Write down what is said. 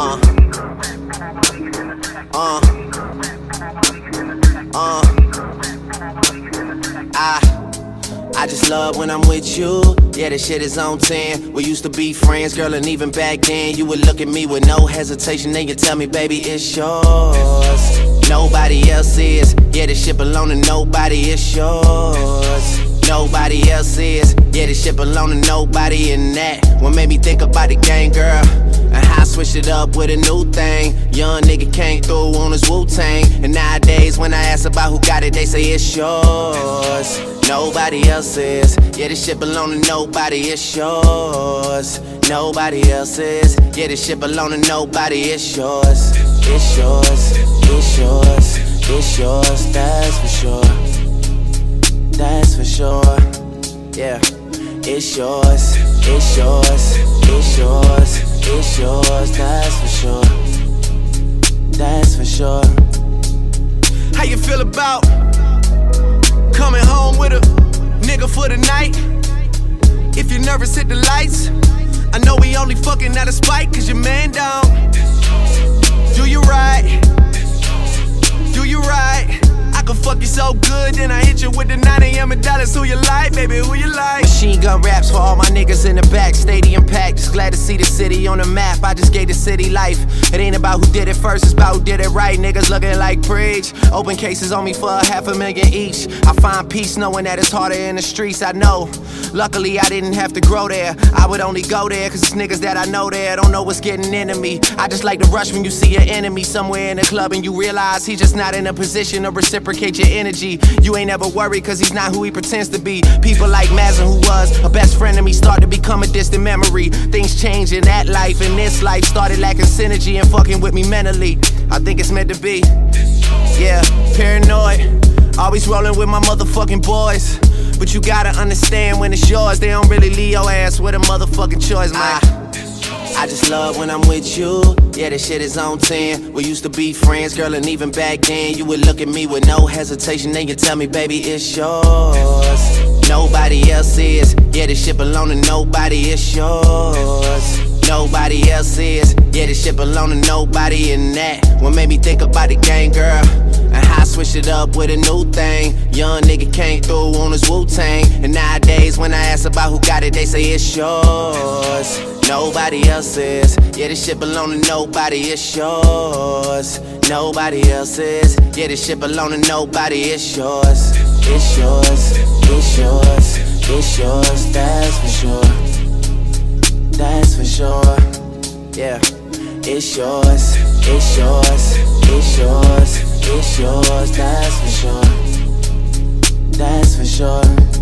Uh. Uh. Uh. I. I just love when I'm with you. Yeah, this shit is on 10. We used to be friends, girl, and even back then, you would look at me with no hesitation. Then you tell me, baby, it's yours. Nobody else is. Yeah, this shit belong to nobody, it's yours. Nobody else is. Yeah, this shit belong to nobody, and that what made me think about the gang, girl. And how I switched it up with a new thing. Young nigga came through on his Wu Tang. And nowadays, when I ask about who got it, they say it's yours. Nobody else is. Yeah, this shit belong to nobody, it's yours. Nobody else is. Yeah, this shit belong to nobody, it's yours. It's yours, it's yours, it's yours, that's for sure. For sure. Yeah, it's yours, it's yours, it's yours, it's yours, that's for sure. That's for sure. How you feel about coming home with a nigga for the night? If you're nervous, hit the lights. I know we only fucking out of spite, cause your man down. Do you right? So good, then I hit you with the 9 a.m. and dollars. Who you like, baby? Who you like? Machine gun raps for all my niggas in the back. Stadium packed. Just glad to see the city on the map. I just gave the city life. It ain't about who did it first, it's about who did it right. Niggas looking like bridge. Open cases on me for a half a million each. I find peace knowing that it's harder in the streets. I know. Luckily, I didn't have to grow there. I would only go there cause it's niggas that I know there don't know what's getting into me. I just like to rush when you see your enemy somewhere in the club and you realize he's just not in a position to reciprocate your energy. You ain't ever worried cause he's not who he pretends to be. People like Mazin, who was a best friend of me, start to become a distant memory. Things change in that life and this life started lacking synergy and fucking with me mentally. I think it's meant to be. Yeah, paranoid. Always rolling with my motherfucking boys. But you gotta understand when it's yours, they don't really leave your ass with a motherfucking choice, man. I, I just love when I'm with you. Yeah, this shit is on 10. We used to be friends, girl, and even back then, you would look at me with no hesitation. Then you tell me, baby, it's yours. Nobody else is. Yeah, this shit belong to nobody, it's yours. Nobody else is. Yeah, this shit belong to nobody, and that what made me think about the game, girl. And how switched it up with a new thing. Young nigga came through on his Wu Tang. And nowadays, when I ask about who got it, they say it's yours. Nobody else is. Yeah, this shit belong to nobody, it's yours. Nobody else is. Yeah, this shit belong to nobody, it's yours. It's yours, it's yours, it's yours, that's for sure. That's for sure. Yeah, it's yours, it's yours, it's yours, it's yours, that's for sure. That's for sure.